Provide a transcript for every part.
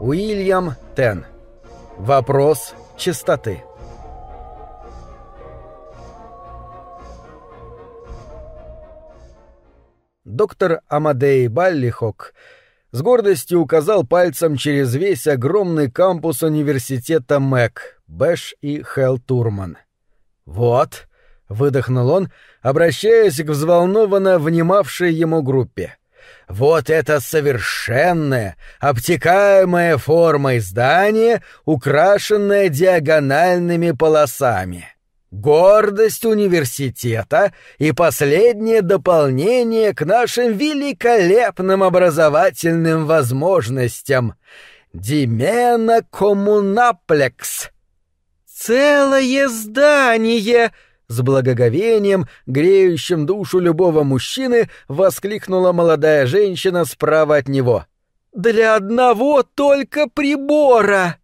Уильям Тен. Вопрос чистоты. Доктор Амадей Баллихок с гордостью указал пальцем через весь огромный кампус университета МЭК, Бэш и Хелл Турман. «Вот», — выдохнул он, обращаясь к взволнованно внимавшей ему группе. Вот это совершенное, обтекаемая форма здание, украшенное диагональными полосами. Гордость университета и последнее дополнение к нашим великолепным образовательным возможностям. Димена Коммунаплекс. Целое здание! С благоговением, греющим душу любого мужчины, воскликнула молодая женщина справа от него. «Для одного только прибора!»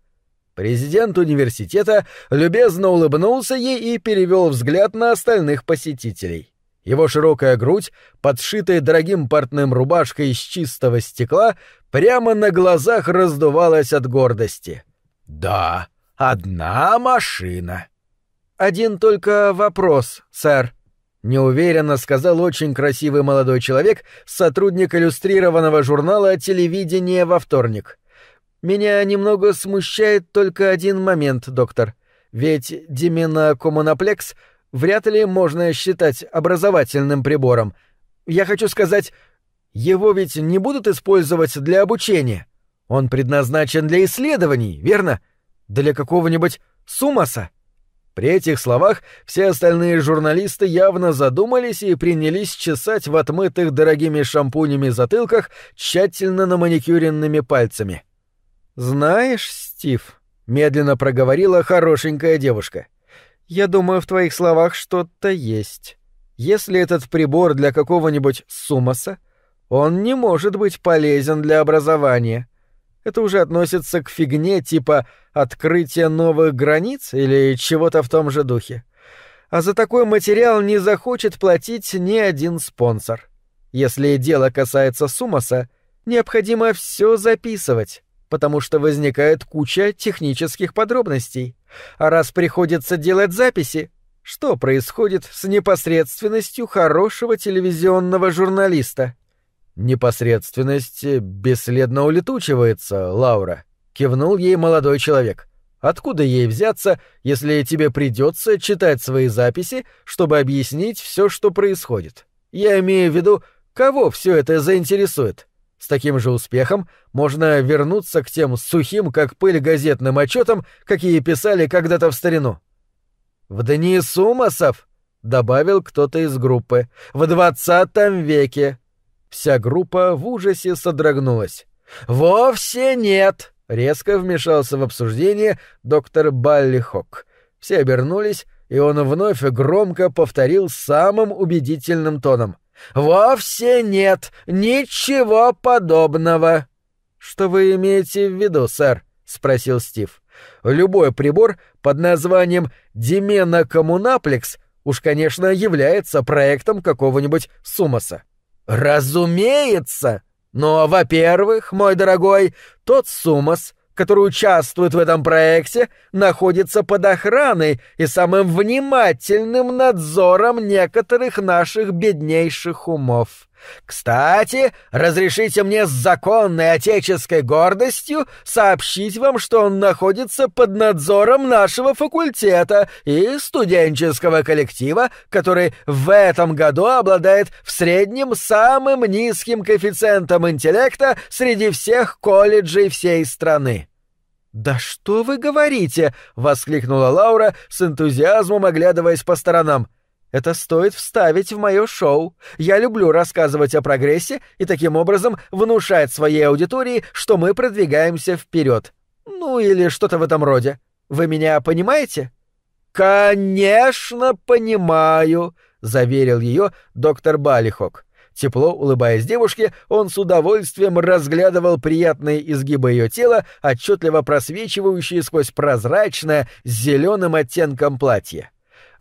Президент университета любезно улыбнулся ей и перевел взгляд на остальных посетителей. Его широкая грудь, подшитая дорогим портным рубашкой из чистого стекла, прямо на глазах раздувалась от гордости. «Да, одна машина!» «Один только вопрос, сэр», — неуверенно сказал очень красивый молодой человек, сотрудник иллюстрированного журнала «Телевидение во вторник». «Меня немного смущает только один момент, доктор. Ведь дименокоммуноплекс вряд ли можно считать образовательным прибором. Я хочу сказать, его ведь не будут использовать для обучения. Он предназначен для исследований, верно? Для какого-нибудь сумаса?» При этих словах все остальные журналисты явно задумались и принялись чесать в отмытых дорогими шампунями затылках тщательно наманикюренными пальцами. «Знаешь, Стив», — медленно проговорила хорошенькая девушка, — «я думаю, в твоих словах что-то есть. Если этот прибор для какого-нибудь сумаса, он не может быть полезен для образования. Это уже относится к фигне типа открытия новых границ или чего-то в том же духе. А за такой материал не захочет платить ни один спонсор. Если дело касается Сумаса, необходимо все записывать, потому что возникает куча технических подробностей. А раз приходится делать записи, что происходит с непосредственностью хорошего телевизионного журналиста? «Непосредственность бесследно улетучивается, Лаура», — кивнул ей молодой человек. «Откуда ей взяться, если тебе придется читать свои записи, чтобы объяснить все, что происходит? Я имею в виду, кого все это заинтересует?» С таким же успехом можно вернуться к тем сухим, как пыль, газетным отчетам, какие писали когда-то в старину. «В дни Сумасов», — добавил кто-то из группы, — «в двадцатом веке». Вся группа в ужасе содрогнулась. «Вовсе нет!» — резко вмешался в обсуждение доктор Баллихок. Все обернулись, и он вновь громко повторил самым убедительным тоном. «Вовсе нет! Ничего подобного!» «Что вы имеете в виду, сэр?» — спросил Стив. «Любой прибор под названием «Дименокоммунаплекс» уж, конечно, является проектом какого-нибудь Сумаса. «Разумеется! Но, во-первых, мой дорогой, тот Сумас, который участвует в этом проекте, находится под охраной и самым внимательным надзором некоторых наших беднейших умов. Кстати, разрешите мне с законной отеческой гордостью сообщить вам, что он находится под надзором нашего факультета и студенческого коллектива, который в этом году обладает в среднем самым низким коэффициентом интеллекта среди всех колледжей всей страны. «Да что вы говорите!» — воскликнула Лаура с энтузиазмом, оглядываясь по сторонам. Это стоит вставить в мое шоу. Я люблю рассказывать о прогрессе и таким образом внушать своей аудитории, что мы продвигаемся вперед. Ну или что-то в этом роде. Вы меня понимаете? Конечно, понимаю, заверил ее доктор Балихок. Тепло улыбаясь девушке, он с удовольствием разглядывал приятные изгибы ее тела, отчетливо просвечивающие сквозь прозрачное с зеленым оттенком платье.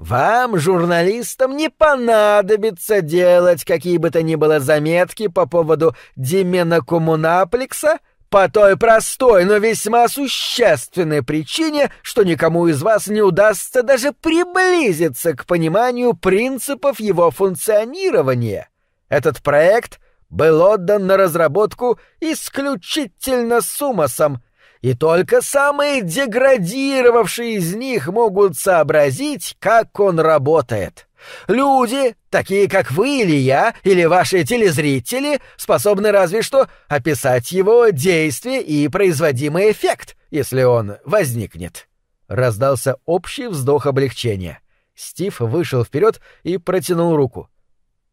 Вам, журналистам, не понадобится делать какие бы то ни было заметки по поводу Димена Коммунаплекса, по той простой, но весьма существенной причине, что никому из вас не удастся даже приблизиться к пониманию принципов его функционирования. Этот проект был отдан на разработку исключительно Сумасом, и только самые деградировавшие из них могут сообразить, как он работает. Люди, такие как вы или я, или ваши телезрители, способны разве что описать его действие и производимый эффект, если он возникнет. Раздался общий вздох облегчения. Стив вышел вперед и протянул руку.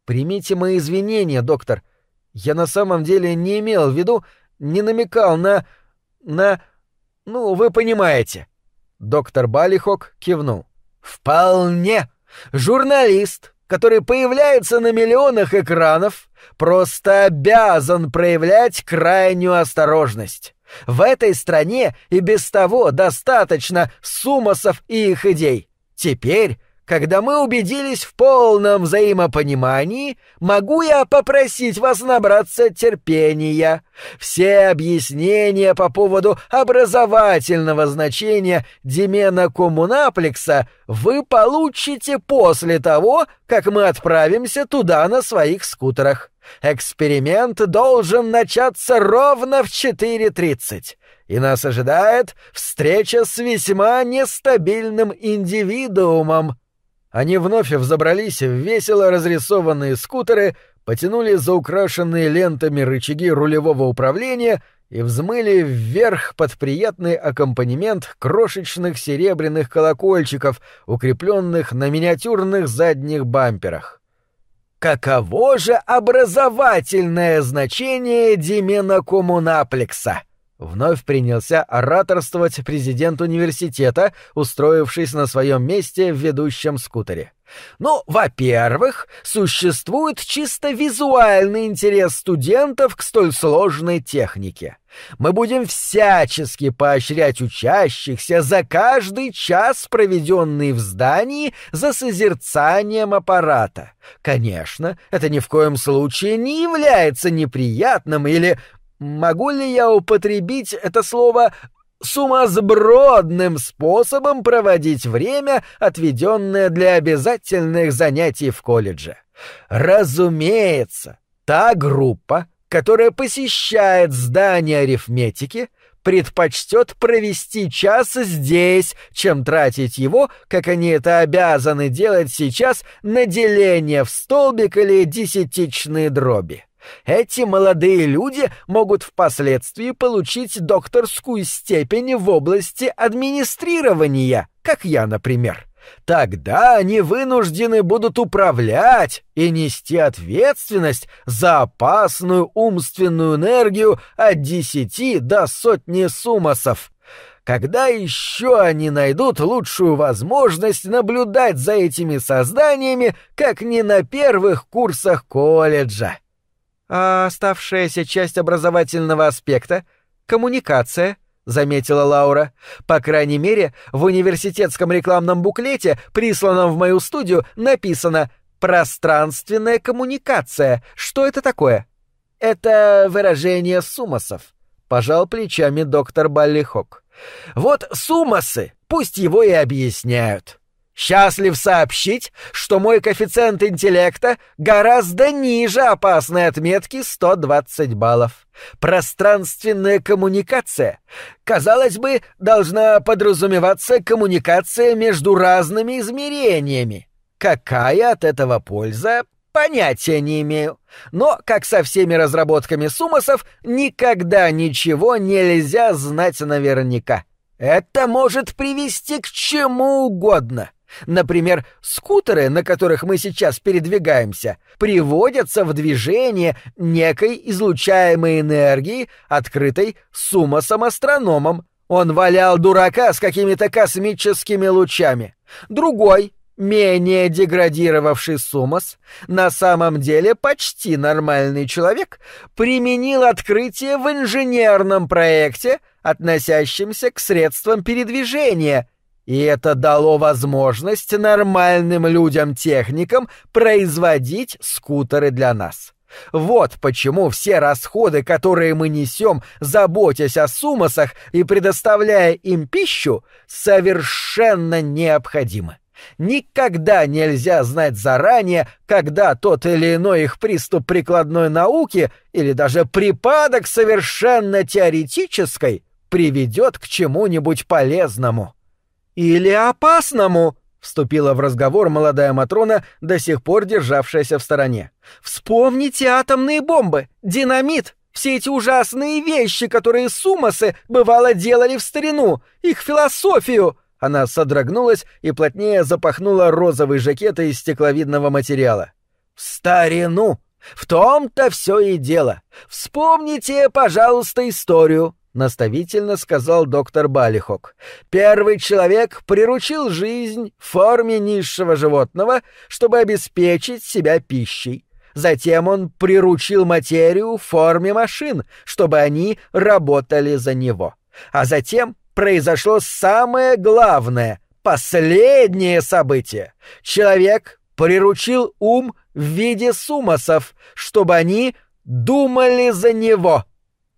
«Примите мои извинения, доктор. Я на самом деле не имел в виду, не намекал на... на... ну, вы понимаете». Доктор Балихок кивнул. «Вполне!» Журналист, который появляется на миллионах экранов, просто обязан проявлять крайнюю осторожность. В этой стране и без того достаточно сумасов и их идей. Теперь когда мы убедились в полном взаимопонимании, могу я попросить вас набраться терпения. Все объяснения по поводу образовательного значения Димена Коммунаплекса вы получите после того, как мы отправимся туда на своих скутерах. Эксперимент должен начаться ровно в 4.30 и нас ожидает встреча с весьма нестабильным индивидуумом, они вновь взобрались в весело разрисованные скутеры, потянули за украшенные лентами рычаги рулевого управления и взмыли вверх под приятный аккомпанемент крошечных серебряных колокольчиков, укрепленных на миниатюрных задних бамперах. Каково же образовательное значение Димена Коммунаплекса? Вновь принялся ораторствовать президент университета, устроившись на своем месте в ведущем скутере. Ну, во-первых, существует чисто визуальный интерес студентов к столь сложной технике. Мы будем всячески поощрять учащихся за каждый час, проведенный в здании, за созерцанием аппарата. Конечно, это ни в коем случае не является неприятным или Могу ли я употребить это слово сумасбродным способом проводить время, отведенное для обязательных занятий в колледже? Разумеется, та группа, которая посещает здание арифметики, предпочтет провести час здесь, чем тратить его, как они это обязаны делать сейчас, на деление в столбик или десятичные дроби. Эти молодые люди могут впоследствии получить докторскую степень в области администрирования, как я, например. Тогда они вынуждены будут управлять и нести ответственность за опасную умственную энергию от десяти до сотни сумасов. Когда еще они найдут лучшую возможность наблюдать за этими созданиями, как не на первых курсах колледжа? А оставшаяся часть образовательного аспекта — коммуникация, — заметила Лаура. «По крайней мере, в университетском рекламном буклете, присланном в мою студию, написано «Пространственная коммуникация». Что это такое?» «Это выражение сумасов», — пожал плечами доктор Баллихок. «Вот сумасы, пусть его и объясняют». Счастлив сообщить, что мой коэффициент интеллекта гораздо ниже опасной отметки 120 баллов. Пространственная коммуникация, казалось бы, должна подразумеваться коммуникация между разными измерениями. Какая от этого польза, понятия не имею. Но, как со всеми разработками сумасов, никогда ничего нельзя знать наверняка. Это может привести к чему угодно — Например, скутеры, на которых мы сейчас передвигаемся, приводятся в движение некой излучаемой энергии, открытой сумасом-астрономом. Он валял дурака с какими-то космическими лучами. Другой, менее деградировавший Сумас, на самом деле почти нормальный человек, применил открытие в инженерном проекте, относящемся к средствам передвижения — и это дало возможность нормальным людям-техникам производить скутеры для нас. Вот почему все расходы, которые мы несем, заботясь о сумасах и предоставляя им пищу, совершенно необходимы. Никогда нельзя знать заранее, когда тот или иной их приступ прикладной науки или даже припадок совершенно теоретической приведет к чему-нибудь полезному. Или опасному, вступила в разговор молодая Матрона, до сих пор державшаяся в стороне. Вспомните атомные бомбы, динамит, все эти ужасные вещи, которые сумасы бывало делали в старину, их философию. Она содрогнулась и плотнее запахнула розовый жакет из стекловидного материала. В старину! В том-то все и дело. Вспомните, пожалуйста, историю. — наставительно сказал доктор Балихок. «Первый человек приручил жизнь в форме низшего животного, чтобы обеспечить себя пищей. Затем он приручил материю в форме машин, чтобы они работали за него. А затем произошло самое главное, последнее событие. Человек приручил ум в виде сумасов, чтобы они думали за него».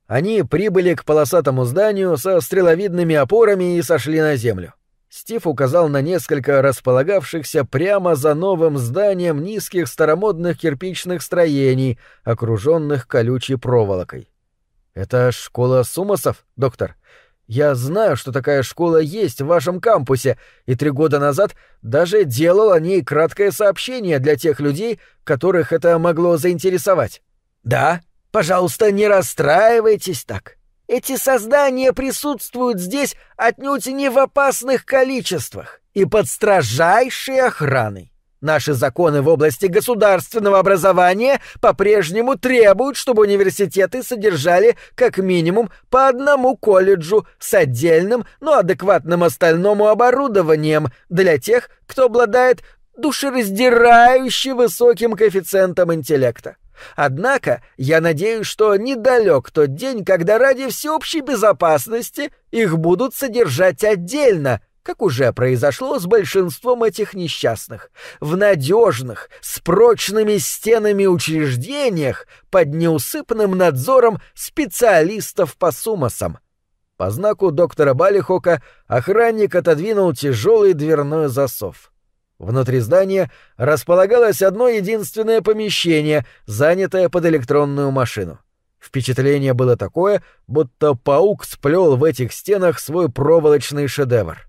Они прибыли к полосатому зданию со стреловидными опорами и сошли на землю. Стив указал на несколько располагавшихся прямо за новым зданием низких старомодных кирпичных строений, окруженных колючей проволокой. «Это школа Сумасов, доктор? Я знаю, что такая школа есть в вашем кампусе, и три года назад даже делал о ней краткое сообщение для тех людей, которых это могло заинтересовать». «Да?» Пожалуйста, не расстраивайтесь так. Эти создания присутствуют здесь отнюдь не в опасных количествах и под строжайшей охраной. Наши законы в области государственного образования по-прежнему требуют, чтобы университеты содержали как минимум по одному колледжу с отдельным, но адекватным остальному оборудованием для тех, кто обладает душераздирающе высоким коэффициентом интеллекта. Однако я надеюсь, что недалек тот день, когда ради всеобщей безопасности их будут содержать отдельно, как уже произошло с большинством этих несчастных, в надежных, с прочными стенами учреждениях под неусыпным надзором специалистов по сумасам. По знаку доктора Балихока охранник отодвинул тяжелый дверной засов. Внутри здания располагалось одно единственное помещение, занятое под электронную машину. Впечатление было такое, будто паук сплел в этих стенах свой проволочный шедевр.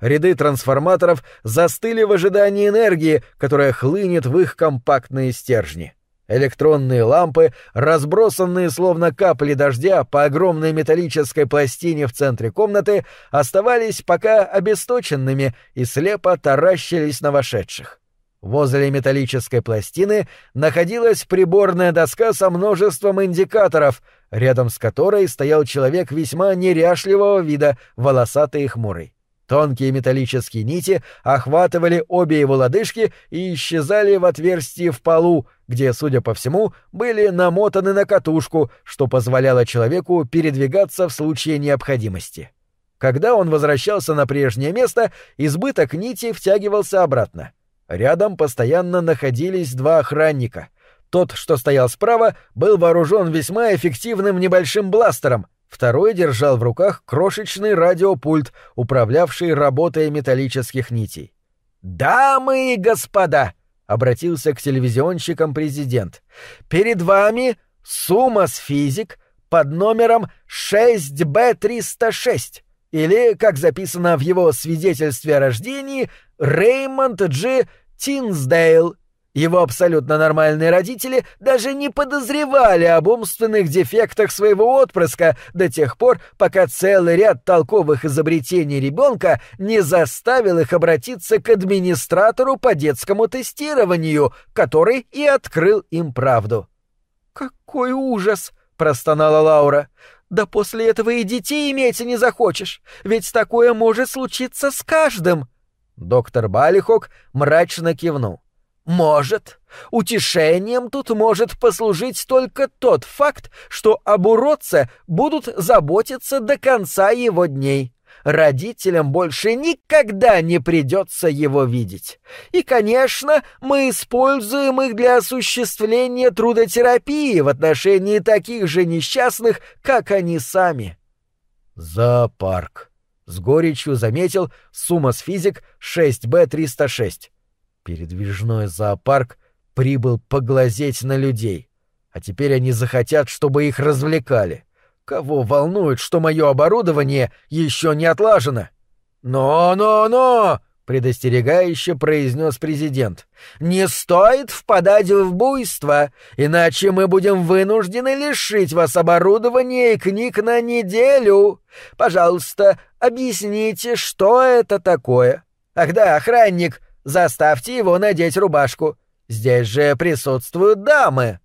Ряды трансформаторов застыли в ожидании энергии, которая хлынет в их компактные стержни. Электронные лампы, разбросанные словно капли дождя по огромной металлической пластине в центре комнаты, оставались пока обесточенными и слепо таращились на вошедших. Возле металлической пластины находилась приборная доска со множеством индикаторов, рядом с которой стоял человек весьма неряшливого вида, волосатый и хмурый. Тонкие металлические нити охватывали обе его лодыжки и исчезали в отверстии в полу, где, судя по всему, были намотаны на катушку, что позволяло человеку передвигаться в случае необходимости. Когда он возвращался на прежнее место, избыток нити втягивался обратно. Рядом постоянно находились два охранника. Тот, что стоял справа, был вооружен весьма эффективным небольшим бластером — Второй держал в руках крошечный радиопульт, управлявший работой металлических нитей. «Дамы и господа!» — обратился к телевизионщикам президент. «Перед вами Сумас Физик под номером 6Б306, или, как записано в его свидетельстве о рождении, Реймонд Дж. Тинсдейл, его абсолютно нормальные родители даже не подозревали об умственных дефектах своего отпрыска до тех пор, пока целый ряд толковых изобретений ребенка не заставил их обратиться к администратору по детскому тестированию, который и открыл им правду. «Какой ужас!» — простонала Лаура. «Да после этого и детей иметь не захочешь, ведь такое может случиться с каждым!» Доктор Балихок мрачно кивнул. Может. Утешением тут может послужить только тот факт, что об уродце будут заботиться до конца его дней. родителям больше никогда не придется его видеть. И, конечно, мы используем их для осуществления трудотерапии в отношении таких же несчастных, как они сами. Зоопарк. С горечью заметил Сумас Физик 6Б306. Передвижной зоопарк прибыл поглазеть на людей. А теперь они захотят, чтобы их развлекали. Кого волнует, что мое оборудование еще не отлажено? «Но-но-но!» — предостерегающе произнес президент. «Не стоит впадать в буйство, иначе мы будем вынуждены лишить вас оборудования и книг на неделю. Пожалуйста, объясните, что это такое. Ах да, охранник, заставьте его надеть рубашку. Здесь же присутствуют дамы».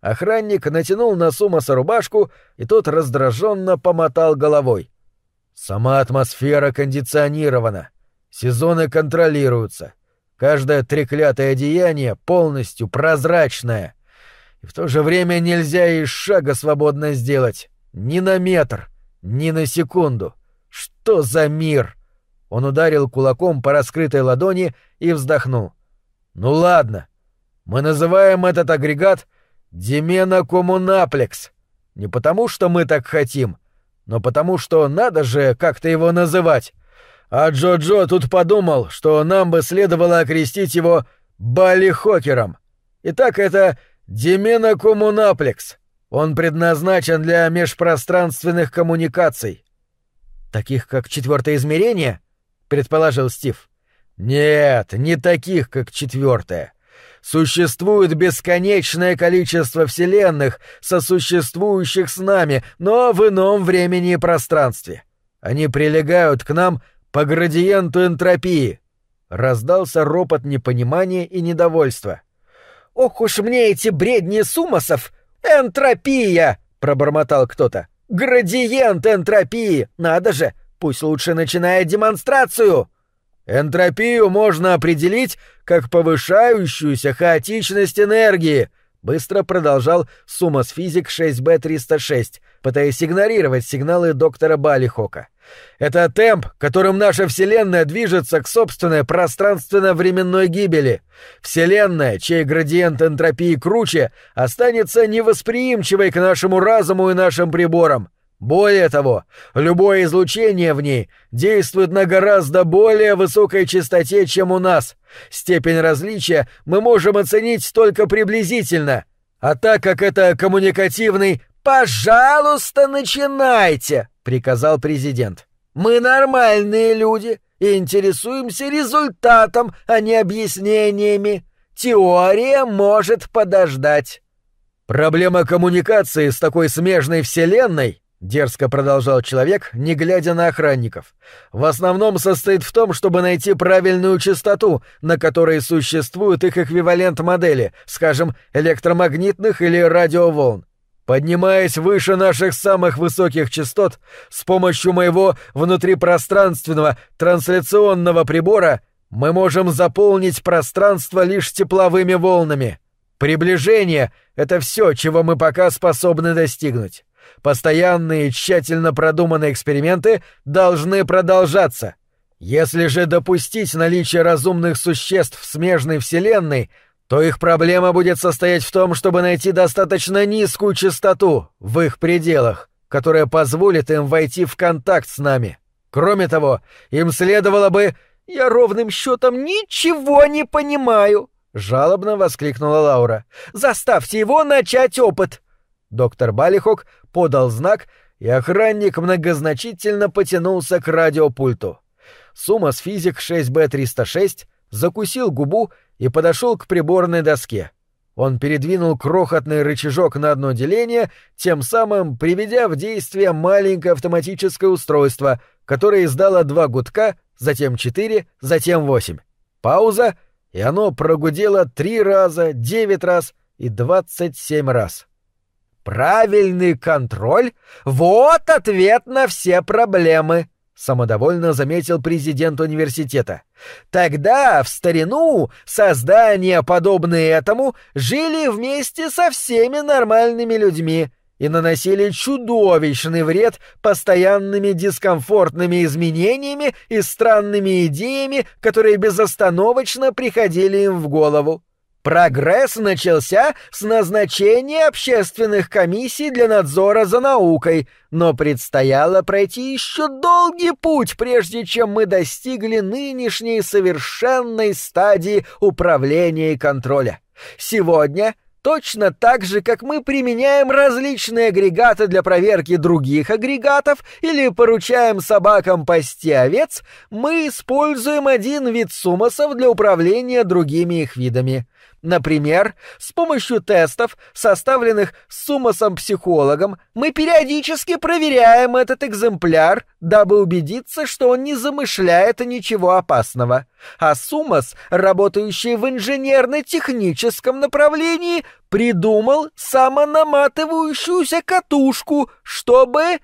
Охранник натянул на Сумаса рубашку, и тот раздраженно помотал головой. «Сама атмосфера кондиционирована. Сезоны контролируются. Каждое треклятое деяние полностью прозрачное. И в то же время нельзя и шага свободно сделать. Ни на метр, ни на секунду. Что за мир?» Он ударил кулаком по раскрытой ладони и вздохнул. «Ну ладно. Мы называем этот агрегат — Коммунаплекс. Не потому, что мы так хотим, но потому, что надо же как-то его называть. А Джо-Джо тут подумал, что нам бы следовало окрестить его Балихокером. Итак, это Коммунаплекс. Он предназначен для межпространственных коммуникаций. Таких, как четвертое измерение? Предположил Стив. Нет, не таких, как четвертое. Существует бесконечное количество вселенных, сосуществующих с нами, но в ином времени и пространстве. Они прилегают к нам по градиенту энтропии. Раздался ропот непонимания и недовольства. «Ох уж мне эти бредни сумасов! Энтропия!» — пробормотал кто-то. «Градиент энтропии! Надо же! Пусть лучше начинает демонстрацию!» Энтропию можно определить как повышающуюся хаотичность энергии, быстро продолжал Сумас Физик 6Б306, пытаясь игнорировать сигналы доктора Балихока. Это темп, которым наша Вселенная движется к собственной пространственно-временной гибели. Вселенная, чей градиент энтропии круче, останется невосприимчивой к нашему разуму и нашим приборам. Более того, любое излучение в ней действует на гораздо более высокой частоте, чем у нас. Степень различия мы можем оценить только приблизительно. А так как это коммуникативный «Пожалуйста, начинайте!» — приказал президент. «Мы нормальные люди и интересуемся результатом, а не объяснениями. Теория может подождать». Проблема коммуникации с такой смежной вселенной Дерзко продолжал человек, не глядя на охранников. В основном состоит в том, чтобы найти правильную частоту, на которой существует их эквивалент модели, скажем, электромагнитных или радиоволн. Поднимаясь выше наших самых высоких частот, с помощью моего внутрипространственного трансляционного прибора мы можем заполнить пространство лишь тепловыми волнами. Приближение — это все, чего мы пока способны достигнуть. Постоянные тщательно продуманные эксперименты должны продолжаться. Если же допустить наличие разумных существ в смежной Вселенной, то их проблема будет состоять в том, чтобы найти достаточно низкую частоту в их пределах, которая позволит им войти в контакт с нами. Кроме того, им следовало бы... «Я ровным счетом ничего не понимаю!» — жалобно воскликнула Лаура. «Заставьте его начать опыт!» Доктор Балихок подал знак, и охранник многозначительно потянулся к радиопульту. Сумас физик 6Б306 закусил губу и подошел к приборной доске. Он передвинул крохотный рычажок на одно деление, тем самым приведя в действие маленькое автоматическое устройство, которое издало два гудка, затем четыре, затем восемь. Пауза, и оно прогудело три раза, девять раз и двадцать семь раз. Правильный контроль — вот ответ на все проблемы, — самодовольно заметил президент университета. Тогда, в старину, создания, подобные этому, жили вместе со всеми нормальными людьми, и наносили чудовищный вред постоянными дискомфортными изменениями и странными идеями, которые безостановочно приходили им в голову. Прогресс начался с назначения общественных комиссий для надзора за наукой, но предстояло пройти еще долгий путь, прежде чем мы достигли нынешней совершенной стадии управления и контроля. Сегодня Точно так же, как мы применяем различные агрегаты для проверки других агрегатов или поручаем собакам пасти овец, мы используем один вид сумасов для управления другими их видами. Например, с помощью тестов, составленных сумасом-психологом, мы периодически проверяем этот экземпляр, дабы убедиться, что он не замышляет ничего опасного. А сумас, работающий в инженерно-техническом направлении, придумал самонаматывающуюся катушку, чтобы...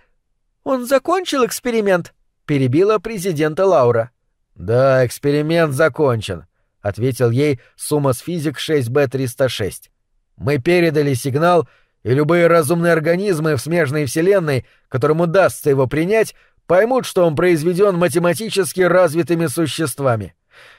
Он закончил эксперимент? Перебила президента Лаура. Да, эксперимент закончен. — ответил ей Сумас Физик 6B306. «Мы передали сигнал, и любые разумные организмы в смежной вселенной, которым удастся его принять, поймут, что он произведен математически развитыми существами.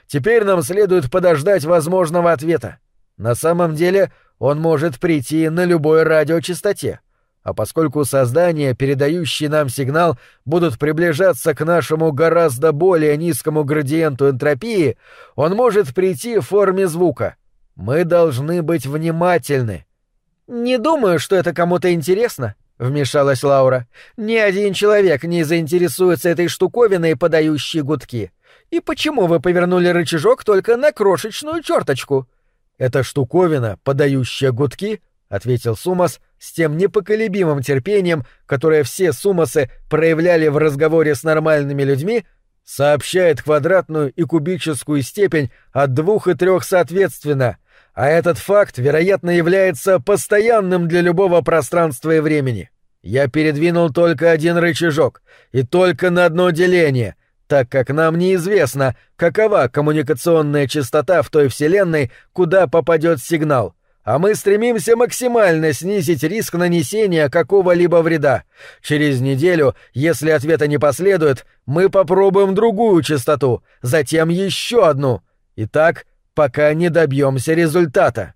Теперь нам следует подождать возможного ответа. На самом деле он может прийти на любой радиочастоте. А поскольку создания, передающие нам сигнал, будут приближаться к нашему гораздо более низкому градиенту энтропии, он может прийти в форме звука. Мы должны быть внимательны. «Не думаю, что это кому-то интересно», — вмешалась Лаура. «Ни один человек не заинтересуется этой штуковиной, подающей гудки. И почему вы повернули рычажок только на крошечную черточку?» «Эта штуковина, подающая гудки», — ответил Сумас, — с тем непоколебимым терпением, которое все сумасы проявляли в разговоре с нормальными людьми, сообщает квадратную и кубическую степень от двух и трех соответственно, а этот факт, вероятно, является постоянным для любого пространства и времени. Я передвинул только один рычажок, и только на одно деление, так как нам неизвестно, какова коммуникационная частота в той вселенной, куда попадет сигнал — а мы стремимся максимально снизить риск нанесения какого-либо вреда. Через неделю, если ответа не последует, мы попробуем другую частоту, затем еще одну. И так, пока не добьемся результата.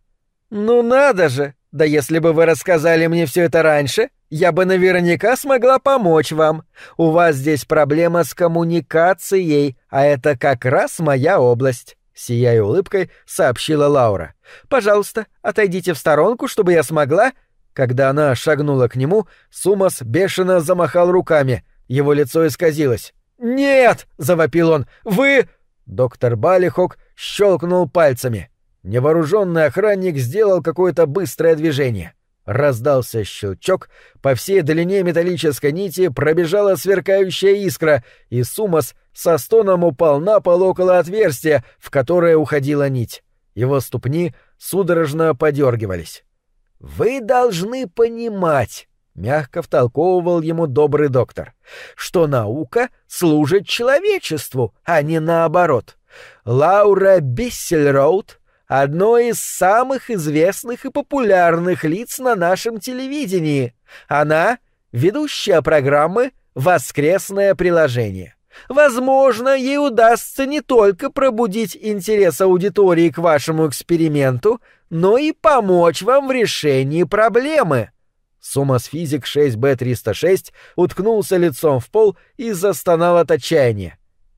Ну надо же! Да если бы вы рассказали мне все это раньше, я бы наверняка смогла помочь вам. У вас здесь проблема с коммуникацией, а это как раз моя область сияя улыбкой, сообщила Лаура. Пожалуйста, отойдите в сторонку, чтобы я смогла. Когда она шагнула к нему, Сумас бешено замахал руками. Его лицо исказилось. «Нет!» — завопил он. «Вы...» Доктор Балихок щелкнул пальцами. Невооруженный охранник сделал какое-то быстрое движение. Раздался щелчок, по всей длине металлической нити пробежала сверкающая искра, и Сумас со стоном упал на пол около отверстия, в которое уходила нить. Его ступни судорожно подергивались. «Вы должны понимать», — мягко втолковывал ему добрый доктор, «что наука служит человечеству, а не наоборот. Лаура Биссельроуд — одно из самых известных и популярных лиц на нашем телевидении. Она — ведущая программы «Воскресное приложение». Возможно, ей удастся не только пробудить интерес аудитории к вашему эксперименту, но и помочь вам в решении проблемы. Сумас физик 6Б306 уткнулся лицом в пол и застонал от отчаяния.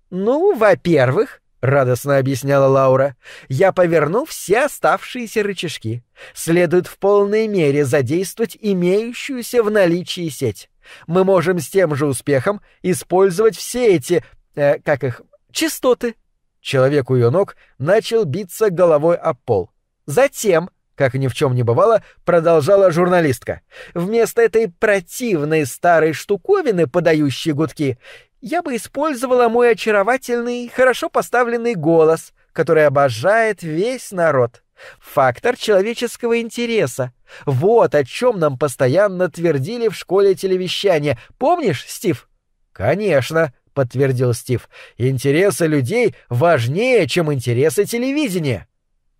«Ну, во-первых, — радостно объясняла Лаура, — я поверну все оставшиеся рычажки. Следует в полной мере задействовать имеющуюся в наличии сеть мы можем с тем же успехом использовать все эти, э, как их, частоты. Человек у ее ног начал биться головой об пол. Затем, как ни в чем не бывало, продолжала журналистка. Вместо этой противной старой штуковины, подающей гудки, я бы использовала мой очаровательный, хорошо поставленный голос, который обожает весь народ. Фактор человеческого интереса. Вот о чем нам постоянно твердили в школе телевещания. Помнишь, Стив? Конечно, подтвердил Стив. Интересы людей важнее, чем интересы телевидения.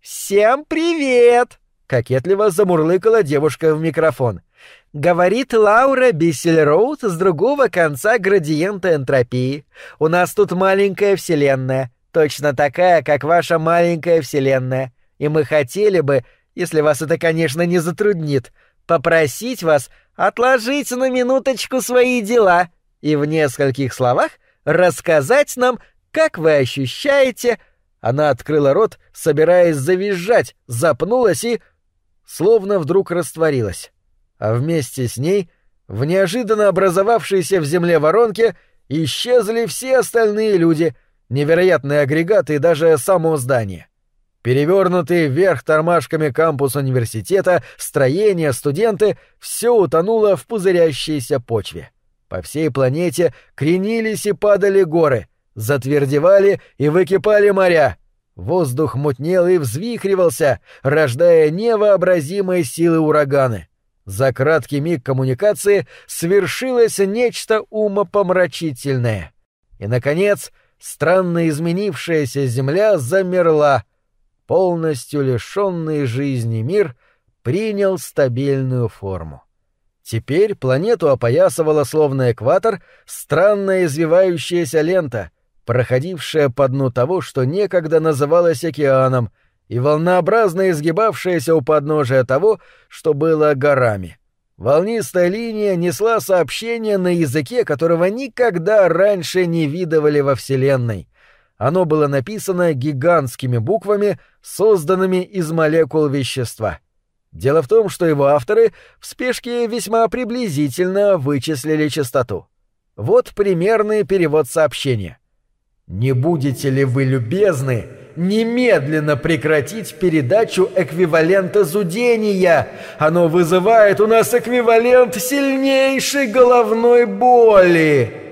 Всем привет! кокетливо замурлыкала девушка в микрофон. Говорит Лаура Биссельроуд с другого конца градиента энтропии. У нас тут маленькая вселенная, точно такая, как ваша маленькая вселенная. И мы хотели бы, если вас это, конечно, не затруднит, попросить вас отложить на минуточку свои дела и в нескольких словах рассказать нам, как вы ощущаете...» Она открыла рот, собираясь завизжать, запнулась и... словно вдруг растворилась. А вместе с ней, в неожиданно образовавшейся в земле воронке, исчезли все остальные люди, невероятные агрегаты и даже само здание. Перевернутые вверх тормашками кампус университета, строения, студенты — все утонуло в пузырящейся почве. По всей планете кренились и падали горы, затвердевали и выкипали моря. Воздух мутнел и взвихривался, рождая невообразимые силы ураганы. За краткий миг коммуникации свершилось нечто умопомрачительное. И, наконец, странно изменившаяся Земля замерла. Полностью лишенный жизни мир принял стабильную форму. Теперь планету опоясывала словно экватор странная извивающаяся лента, проходившая по дну того, что некогда называлось океаном, и волнообразно изгибавшаяся у подножия того, что было горами. Волнистая линия несла сообщение на языке, которого никогда раньше не видывали во Вселенной. Оно было написано гигантскими буквами, созданными из молекул вещества — Дело в том, что его авторы в спешке весьма приблизительно вычислили частоту. Вот примерный перевод сообщения. «Не будете ли вы любезны немедленно прекратить передачу эквивалента зудения? Оно вызывает у нас эквивалент сильнейшей головной боли!»